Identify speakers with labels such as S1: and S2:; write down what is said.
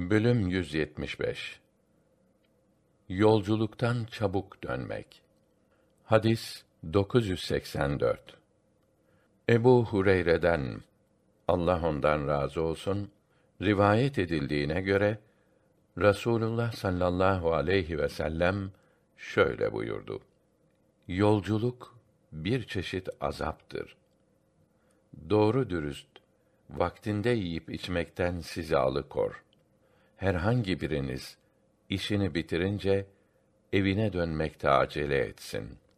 S1: Bölüm 175 Yolculuktan çabuk dönmek. Hadis 984. Ebu Hureyre'den Allah ondan razı olsun rivayet edildiğine göre Rasulullah sallallahu aleyhi ve sellem şöyle buyurdu. Yolculuk bir çeşit azaptır. Doğru dürüst vaktinde yiyip içmekten sizi alıkor. Herhangi biriniz işini bitirince evine dönmekte acele etsin.''